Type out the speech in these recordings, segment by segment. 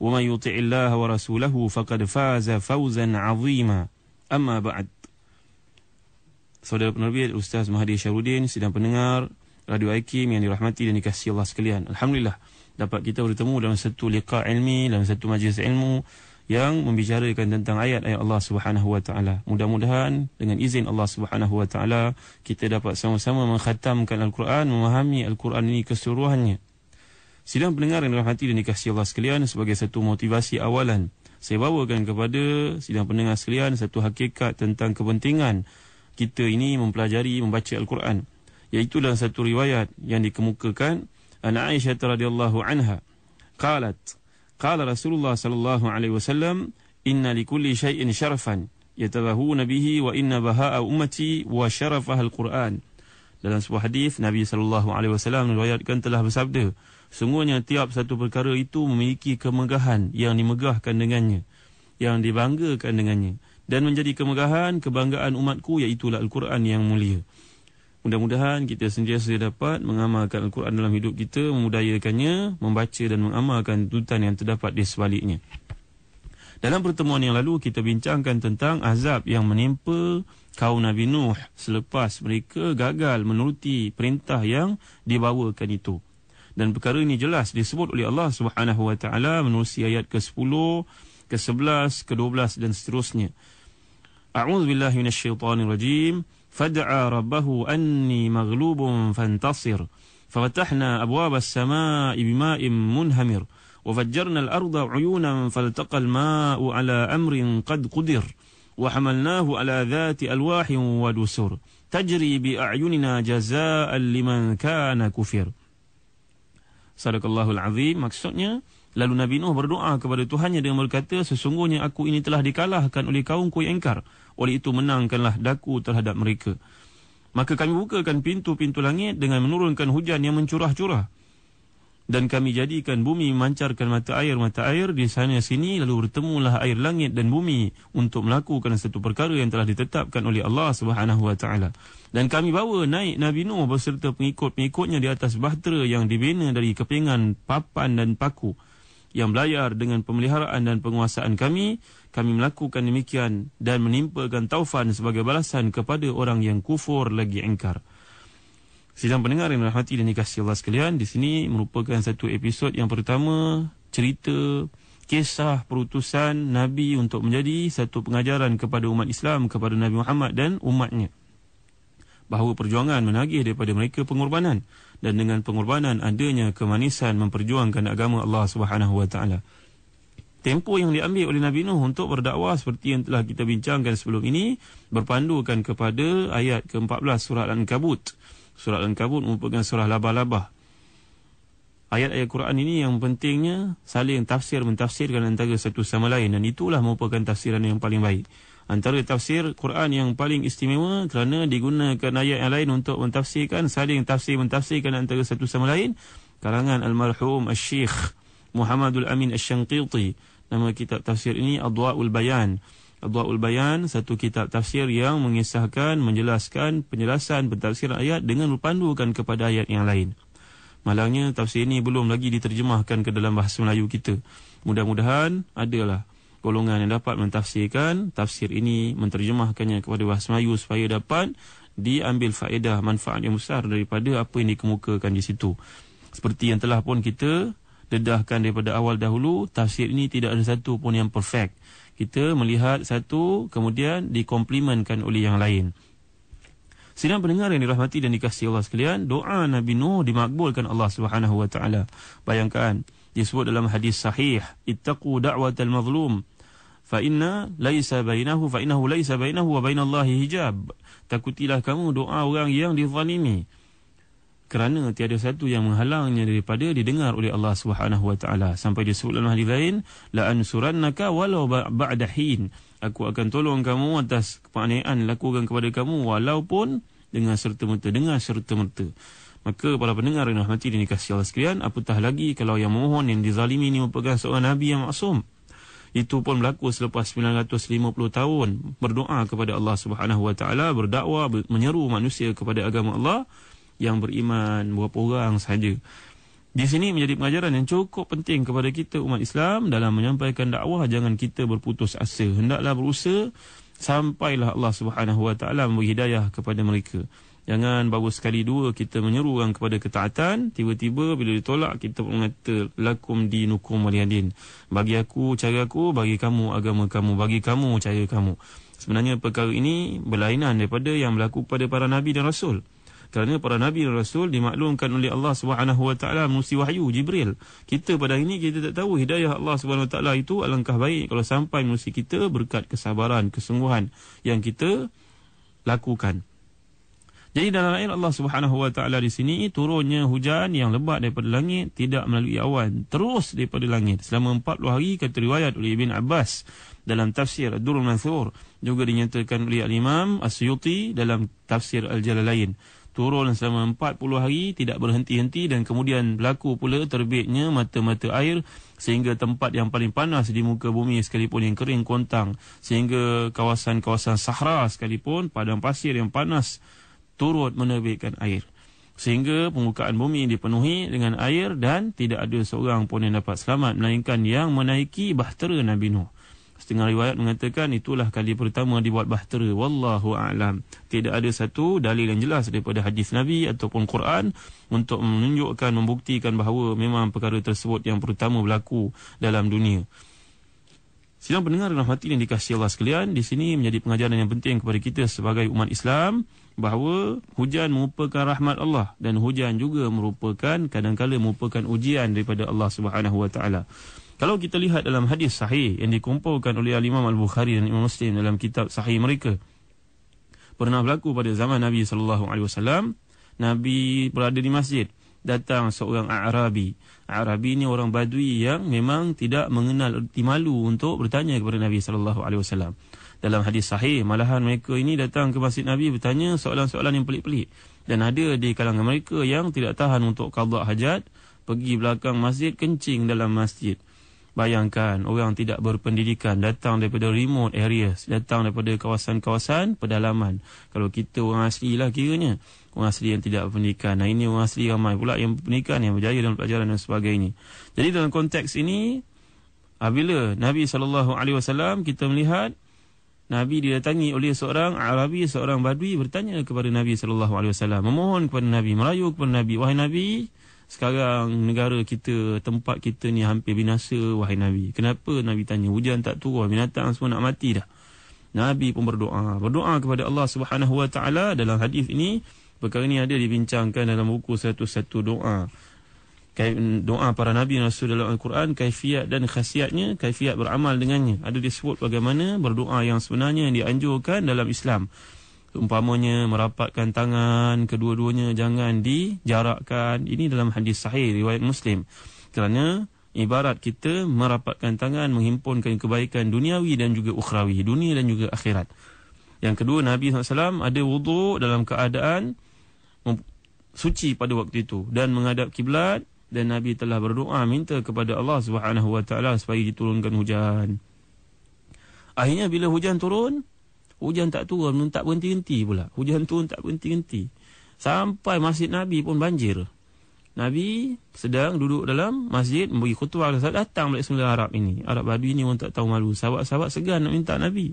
ومن يطع الله ورسوله فقد فاز فوزا عظيما أما بعد Saudara penerbit Ustaz Mahathir Syarudin sedang pendengar Radio Aikim yang dirahmati dan dikasihi Allah sekalian. Alhamdulillah dapat kita bertemu dalam satu liqa ilmi, dalam satu majlis ilmu yang membicarakan tentang ayat-ayat Allah Subhanahu wa taala. Mudah-mudahan dengan izin Allah Subhanahu wa taala kita dapat sama-sama mengkhatamkan Al-Quran, memahami Al-Quran ini keseluruhannya. Sidang pendengar yang dirahmati dan dikasihi Allah sekalian sebagai satu motivasi awalan saya bawakan kepada sidang pendengar sekalian satu hakikat tentang kepentingan kita ini mempelajari membaca Al-Quran. Iaitu dalam satu riwayat yang dikemukakan an Aisyah radhiyallahu anha qalat qala Rasulullah sallallahu alaihi wasallam inna likulli shay'in sharafan yatabahuna bihi wa inna baha'a ummati wa syarafaha al-Quran dalam sebuah hadis Nabi sallallahu alaihi wasallam meriwayatkan telah bersabda sungguhnya tiap satu perkara itu memiliki kemegahan yang dimegahkan dengannya yang dibanggakan dengannya dan menjadi kemegahan kebanggaan umatku iaitu Al-Quran yang mulia. Mudah-mudahan kita sentiasa dapat mengamalkan Al-Quran dalam hidup kita, memudayakannya, membaca dan mengamalkan tuntutan yang terdapat di sebaliknya. Dalam pertemuan yang lalu kita bincangkan tentang azab yang menimpa kaum Nabi Nuh selepas mereka gagal menuruti perintah yang dibawakan itu. Dan perkara ini jelas disebut oleh Allah Subhanahu Wa Taala menerusi ayat ke-10, ke-11, ke-12 dan seterusnya. أعوذ بالله من الشيطان الرجيم فدعا ربه أني مغلوب فانتصر ففتحنا أبواب السماء بماء منهمر وفجرنا الأرض عيونا فالتقى الماء على أمر قد قدر وحملناه على ذات ألواح ودسر تجري بأعيننا جزاء لمن كان كفر صدق الله العظيم maksudnya Lalu Nabi Nuh berdoa kepada Tuhannya dengan berkata, sesungguhnya aku ini telah dikalahkan oleh kaumku yang engkar. Oleh itu menangkanlah daku terhadap mereka. Maka kami bukakan pintu-pintu langit dengan menurunkan hujan yang mencurah-curah. Dan kami jadikan bumi memancarkan mata air-mata air di sana sini lalu bertemulah air langit dan bumi untuk melakukan satu perkara yang telah ditetapkan oleh Allah Subhanahu wa taala. Dan kami bawa naik Nabi Nuh beserta pengikut-pengikutnya di atas bahtera yang dibina dari kepingan papan dan paku yang belayar dengan pemeliharaan dan penguasaan kami, kami melakukan demikian dan menimpakan taufan sebagai balasan kepada orang yang kufur lagi engkar. Sidang pendengar yang dirahmati dan dikasihi Allah sekalian, di sini merupakan satu episod yang pertama cerita kisah perutusan Nabi untuk menjadi satu pengajaran kepada umat Islam, kepada Nabi Muhammad dan umatnya. Bahawa perjuangan menagih daripada mereka pengorbanan dan dengan pengorbanan adanya kemanisan memperjuangkan agama Allah Subhanahu wa taala. Tempo yang diambil oleh Nabi Nuh untuk berdakwah seperti yang telah kita bincangkan sebelum ini berpandukan kepada ayat ke-14 surah Al-Ankabut. Surah Al-Ankabut merupakan surah laba-laba. Ayat-ayat Quran ini yang pentingnya saling tafsir mentafsirkan antara satu sama lain. Dan itulah merupakan tafsiran yang paling baik. Antara tafsir Quran yang paling istimewa kerana digunakan ayat yang lain untuk mentafsirkan saling tafsir mentafsirkan antara satu sama lain karangan almarhum asy-syekh Muhammadul Amin Asy-Syanqiti nama kitab tafsir ini Adwaul Bayan Adwaul Bayan satu kitab tafsir yang mengisahkan menjelaskan penjelasan pentafsiran ayat dengan berpandukan kepada ayat yang lain malangnya tafsir ini belum lagi diterjemahkan ke dalam bahasa Melayu kita mudah-mudahan adalah golongan yang dapat mentafsirkan tafsir ini menterjemahkannya kepada bahasa Melayu supaya dapat diambil faedah manfaat yang besar daripada apa yang dikemukakan di situ. Seperti yang telah pun kita dedahkan daripada awal dahulu, tafsir ini tidak ada satu pun yang perfect. Kita melihat satu, kemudian dikomplimenkan oleh yang lain. Sidang pendengar yang dirahmati dan dikasihi Allah sekalian, doa Nabi Nuh dimakbulkan Allah Subhanahu wa taala. Bayangkan, disebut dalam hadis sahih, ittaqu da'watal mazlum fa inna laisa bainahu fa innahu laisa bainahu wa bainallahi hijab. Takutilah kamu doa orang yang dizalimi kerana tiada satu yang menghalangnya daripada didengar oleh Allah Subhanahu wa taala. Sampai disebut dalam hadis lain la ansurannaka walau ba'da hin. Aku akan tolong kamu atas penganiayaan lakukan kepada kamu walaupun dengan serta-merta dengan serta-merta. Maka para pendengar yang rahmati dan dikasihi Allah sekalian apatah lagi kalau yang mohon yang dizalimi ini merupakan seorang nabi yang maksum. Itu pun berlaku selepas 950 tahun berdoa kepada Allah Subhanahu wa taala berdakwah menyeru manusia kepada agama Allah yang beriman berapa orang saja. Di sini menjadi pengajaran yang cukup penting kepada kita umat Islam dalam menyampaikan dakwah jangan kita berputus asa. Hendaklah berusaha sampailah Allah Subhanahu Wa Taala memberi hidayah kepada mereka. Jangan baru sekali dua kita menyeru orang kepada ketaatan, tiba-tiba bila ditolak kita pun mengata lakum dinukum waliyadin. Bagi aku cara aku, bagi kamu agama kamu, bagi kamu cara kamu. Sebenarnya perkara ini berlainan daripada yang berlaku pada para nabi dan rasul kerana para nabi dan rasul dimaklumkan oleh Allah taala melalui wahyu Jibril. Kita pada ini kita tak tahu hidayah Allah taala itu alangkah baik kalau sampai melalui kita berkat kesabaran, kesungguhan yang kita lakukan. Jadi dalam ayat Allah taala di sini turunnya hujan yang lebat daripada langit tidak melalui awan terus daripada langit selama 40 hari kata riwayat oleh Ibn Abbas dalam tafsir Ad-Durrul Mansur juga dinyatakan oleh Al-Imam As-Suyuti dalam tafsir Al-Jalalain turun selama 40 hari tidak berhenti-henti dan kemudian berlaku pula terbitnya mata-mata air sehingga tempat yang paling panas di muka bumi sekalipun yang kering kontang. Sehingga kawasan-kawasan sahara sekalipun padang pasir yang panas turut menerbitkan air. Sehingga permukaan bumi dipenuhi dengan air dan tidak ada seorang pun yang dapat selamat melainkan yang menaiki bahtera Nabi Nuh Setengah riwayat mengatakan itulah kali pertama dibuat bahtera. Wallahu a'lam. Tidak ada satu dalil yang jelas daripada hadis Nabi ataupun Quran untuk menunjukkan, membuktikan bahawa memang perkara tersebut yang pertama berlaku dalam dunia. Sidang pendengar dan yang dikasihi Allah sekalian, di sini menjadi pengajaran yang penting kepada kita sebagai umat Islam bahawa hujan merupakan rahmat Allah dan hujan juga merupakan kadang-kadang merupakan ujian daripada Allah Subhanahu wa taala. Kalau kita lihat dalam hadis sahih yang dikumpulkan oleh Al-Imam Al-Bukhari dan Imam Muslim dalam kitab sahih mereka. Pernah berlaku pada zaman Nabi SAW. Nabi berada di masjid. Datang seorang Arabi. Arabi ini orang badui yang memang tidak mengenal erti malu untuk bertanya kepada Nabi SAW. Dalam hadis sahih, malahan mereka ini datang ke masjid Nabi bertanya soalan-soalan yang pelik-pelik. Dan ada di kalangan mereka yang tidak tahan untuk kadak hajat. Pergi belakang masjid, kencing dalam masjid. Bayangkan orang tidak berpendidikan datang daripada remote areas, datang daripada kawasan-kawasan pedalaman. Kalau kita orang asli lah kiranya, orang asli yang tidak berpendidikan. Nah ini orang asli ramai pula yang berpendidikan, yang berjaya dalam pelajaran dan sebagainya. Jadi dalam konteks ini, apabila Nabi SAW kita melihat, Nabi didatangi oleh seorang Arabi, seorang Badui bertanya kepada Nabi SAW. Memohon kepada Nabi, merayu kepada Nabi. Wahai Nabi, sekarang negara kita, tempat kita ni hampir binasa, wahai Nabi. Kenapa Nabi tanya? Hujan tak turun, binatang semua nak mati dah. Nabi pun berdoa. Berdoa kepada Allah Subhanahu Wa Taala dalam hadis ini. Perkara ini ada dibincangkan dalam buku satu-satu doa. Doa para Nabi Rasul dalam Al-Quran, kaifiat dan khasiatnya, kaifiat beramal dengannya. Ada disebut bagaimana berdoa yang sebenarnya yang dianjurkan dalam Islam umpamanya merapatkan tangan kedua-duanya jangan dijarakkan. Ini dalam hadis sahih riwayat muslim. Kerana ibarat kita merapatkan tangan menghimpunkan kebaikan duniawi dan juga ukhrawi dunia dan juga akhirat. Yang kedua Nabi SAW ada wuduk dalam keadaan suci pada waktu itu dan menghadap kiblat dan Nabi telah berdoa minta kepada Allah Subhanahu Wa Taala supaya diturunkan hujan. Akhirnya bila hujan turun, Hujan tak turun tak berhenti-henti pula. Hujan turun tak berhenti-henti. Sampai masjid Nabi pun banjir. Nabi sedang duduk dalam masjid memberi khutbah datang balik semula Arab ini. Arab Badui ini orang tak tahu malu. Sahabat-sahabat segan nak minta Nabi.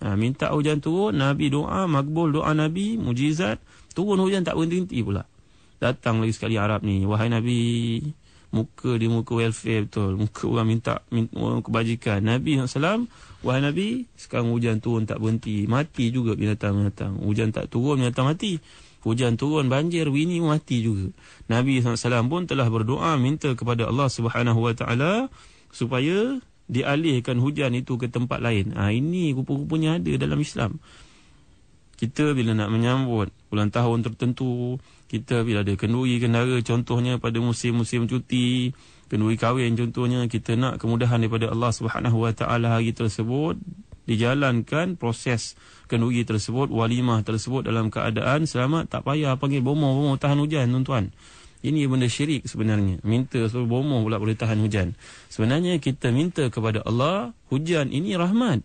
Ha, minta hujan turun, Nabi doa, makbul doa Nabi, mujizat. Turun hujan tak berhenti-henti pula. Datang lagi sekali Arab ni. Wahai Nabi, muka dia muka welfare betul. Muka orang minta, orang kebajikan Nabi SAW wahai Nabi sekarang hujan turun tak berhenti. Mati juga binatang-binatang hujan tak turun binatang mati. Hujan turun banjir wini mati juga. Nabi SAW pun telah berdoa minta kepada Allah Subhanahu Wa Taala supaya dialihkan hujan itu ke tempat lain. Ha, ini rupa-rupanya ada dalam Islam. Kita bila nak menyambut ulang tahun tertentu, kita bila ada kenduri kendara contohnya pada musim-musim cuti, kenduri kahwin contohnya, kita nak kemudahan daripada Allah Subhanahu Wa Taala hari tersebut dijalankan proses kenduri tersebut, walimah tersebut dalam keadaan selamat, tak payah panggil bomoh-bomoh tahan hujan tuan-tuan. Ini benda syirik sebenarnya. Minta suruh bomoh pula boleh tahan hujan. Sebenarnya kita minta kepada Allah, hujan ini rahmat.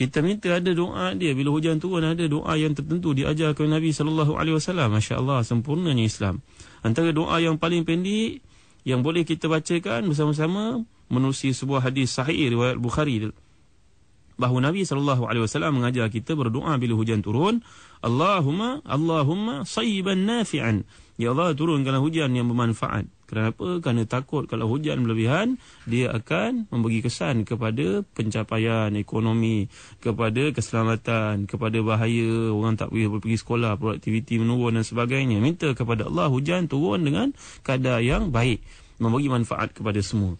Kita minta ada doa dia bila hujan turun ada doa yang tertentu diajarkan Nabi sallallahu alaihi wasallam. Masya-Allah sempurnanya Islam. Antara doa yang paling pendek yang boleh kita bacakan bersama-sama menusi sebuah hadis sahih riwayat Bukhari bahawa Nabi sallallahu alaihi wasallam mengajar kita berdoa bila hujan turun, Allahumma Allahumma sayyiban nafi'an. Ya Allah turunkanlah hujan yang bermanfaat. Kenapa? Kerana takut kalau hujan berlebihan, dia akan memberi kesan kepada pencapaian ekonomi, kepada keselamatan, kepada bahaya, orang tak boleh pergi sekolah, produktiviti menurun dan sebagainya. Minta kepada Allah hujan turun dengan kadar yang baik, memberi manfaat kepada semua.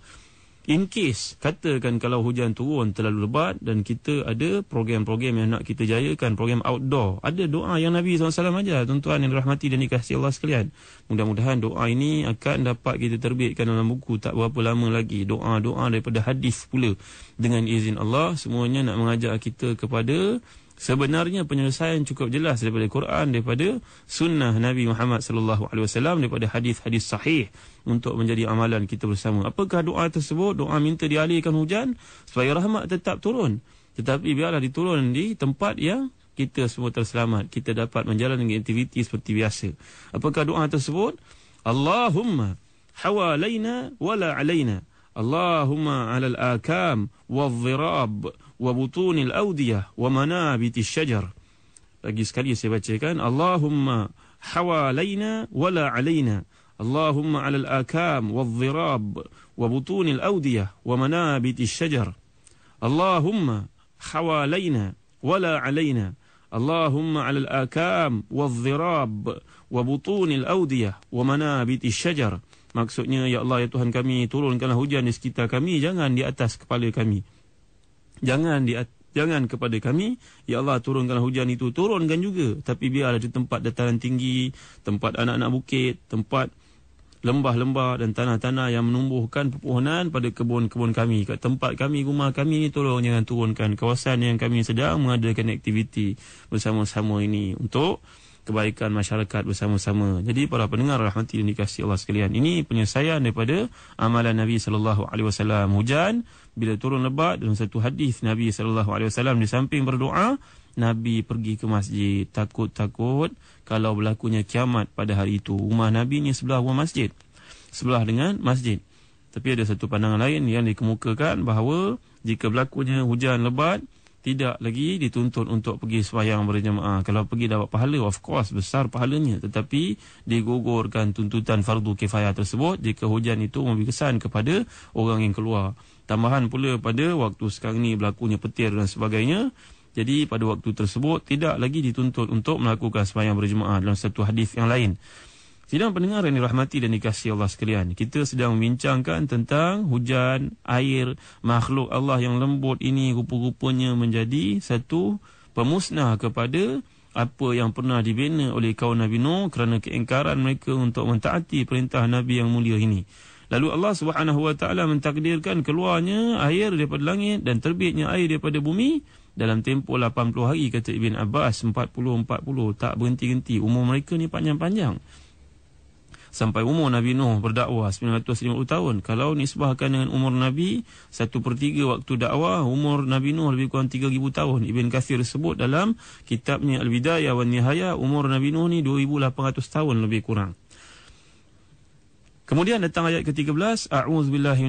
In case, katakan kalau hujan turun terlalu lebat dan kita ada program-program yang nak kita jayakan, program outdoor. Ada doa yang Nabi SAW ajar, tuan-tuan yang dirahmati dan dikasihi Allah sekalian. Mudah-mudahan doa ini akan dapat kita terbitkan dalam buku tak berapa lama lagi. Doa-doa daripada hadis pula. Dengan izin Allah, semuanya nak mengajak kita kepada Sebenarnya penyelesaian cukup jelas daripada Quran, daripada sunnah Nabi Muhammad sallallahu alaihi wasallam, daripada hadis-hadis sahih untuk menjadi amalan kita bersama. Apakah doa tersebut? Doa minta dialihkan hujan supaya rahmat tetap turun. Tetapi biarlah diturun di tempat yang kita semua terselamat. Kita dapat menjalankan aktiviti seperti biasa. Apakah doa tersebut? Allahumma hawalaina wala alaina. Allahumma alal akam wal dhirab wa butunil awdiyah wa manabitis syajar. Lagi sekali saya bacakan Allahumma hawalaina wala alaina Allahumma alal Akam, wal-zirab wa butunil awdiyah wa manabitis syajar. Allahumma hawalaina wala alaina Allahumma alal Akam, wal-zirab wa butunil awdiyah wa manabitis syajar. Maksudnya, Ya Allah, Ya Tuhan kami, turunkanlah hujan di sekitar kami, jangan di atas kepala kami jangan di jangan kepada kami ya Allah turunkanlah hujan itu turunkan juga. Tapi biarlah di tempat dataran tinggi tempat anak-anak bukit tempat lembah-lembah dan tanah-tanah yang menumbuhkan pepohonan pada kebun-kebun kami. Kat tempat kami rumah kami tolong jangan turunkan kawasan yang kami sedang mengadakan aktiviti bersama-sama ini. Untuk kebaikan masyarakat bersama-sama. Jadi para pendengar rahmati dan dikasihi Allah sekalian, ini penyelesaian daripada amalan Nabi sallallahu alaihi wasallam. Hujan bila turun lebat dalam satu hadis Nabi sallallahu alaihi wasallam di samping berdoa, Nabi pergi ke masjid takut-takut kalau berlakunya kiamat pada hari itu. Rumah Nabi ni sebelah rumah masjid. Sebelah dengan masjid. Tapi ada satu pandangan lain yang dikemukakan bahawa jika berlakunya hujan lebat, tidak lagi dituntut untuk pergi sembahyang berjemaah. Kalau pergi dapat pahala, of course, besar pahalanya. Tetapi digugurkan tuntutan fardu kifayah tersebut jika hujan itu memberi kesan kepada orang yang keluar. Tambahan pula pada waktu sekarang ini berlakunya petir dan sebagainya. Jadi pada waktu tersebut tidak lagi dituntut untuk melakukan sembahyang berjemaah dalam satu hadis yang lain. Sidang pendengar yang dirahmati dan dikasihi Allah sekalian. Kita sedang membincangkan tentang hujan, air, makhluk Allah yang lembut ini rupa-rupanya menjadi satu pemusnah kepada apa yang pernah dibina oleh kaum Nabi Nuh kerana keingkaran mereka untuk mentaati perintah Nabi yang mulia ini. Lalu Allah Subhanahu Wa Taala mentakdirkan keluarnya air daripada langit dan terbitnya air daripada bumi dalam tempoh 80 hari kata Ibn Abbas 40 40 tak berhenti-henti umur mereka ni panjang-panjang sampai umur Nabi Nuh berdakwah 950 tahun. Kalau nisbahkan dengan umur Nabi, satu per tiga waktu dakwah, umur Nabi Nuh lebih kurang 3,000 tahun. Ibn Kathir sebut dalam kitabnya Al-Bidayah wa Nihaya, umur Nabi Nuh ni 2,800 tahun lebih kurang. Kemudian datang ayat ke-13, A'udzu billahi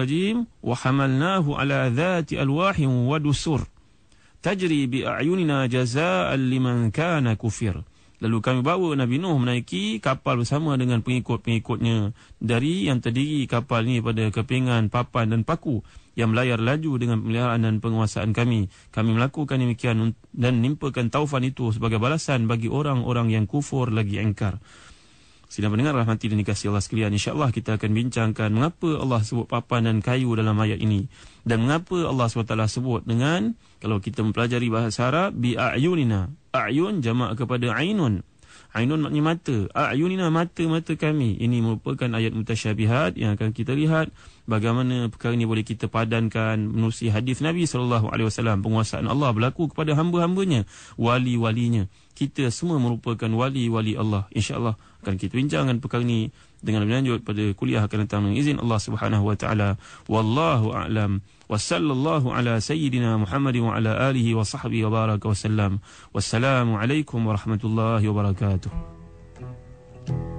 rajim, wa hamalnahu ala dhati alwahin wa dusur. Tajri bi a'yunina jazaa'an liman kana kufir. Lalu kami bawa Nabi Nuh menaiki kapal bersama dengan pengikut-pengikutnya dari yang terdiri kapal ini pada kepingan, papan dan paku yang melayar laju dengan pemeliharaan dan penguasaan kami. Kami melakukan demikian dan nimpakan taufan itu sebagai balasan bagi orang-orang yang kufur lagi engkar. Sidang pendengar rahmati dan dikasih Allah sekalian. InsyaAllah kita akan bincangkan mengapa Allah sebut papan dan kayu dalam ayat ini. Dan mengapa Allah SWT sebut dengan, kalau kita mempelajari bahasa Arab, bi'a'yunina. A'yun jamak kepada ainun. Ainun maknanya mata. A'yunina mata-mata kami. Ini merupakan ayat mutasyabihat yang akan kita lihat bagaimana perkara ini boleh kita padankan menerusi hadis Nabi SAW. Penguasaan Allah berlaku kepada hamba-hambanya, wali-walinya. Kita semua merupakan wali-wali Allah. InsyaAllah akan kita bincangkan perkara ini dengan lebih lanjut pada kuliah akan datang dengan izin Allah Subhanahu wa taala. Wallahu a'lam. Wa sallallahu ala sayyidina Muhammad wa ala alihi wa sahbihi wa baraka wa sallam. Wassalamu alaikum warahmatullahi wabarakatuh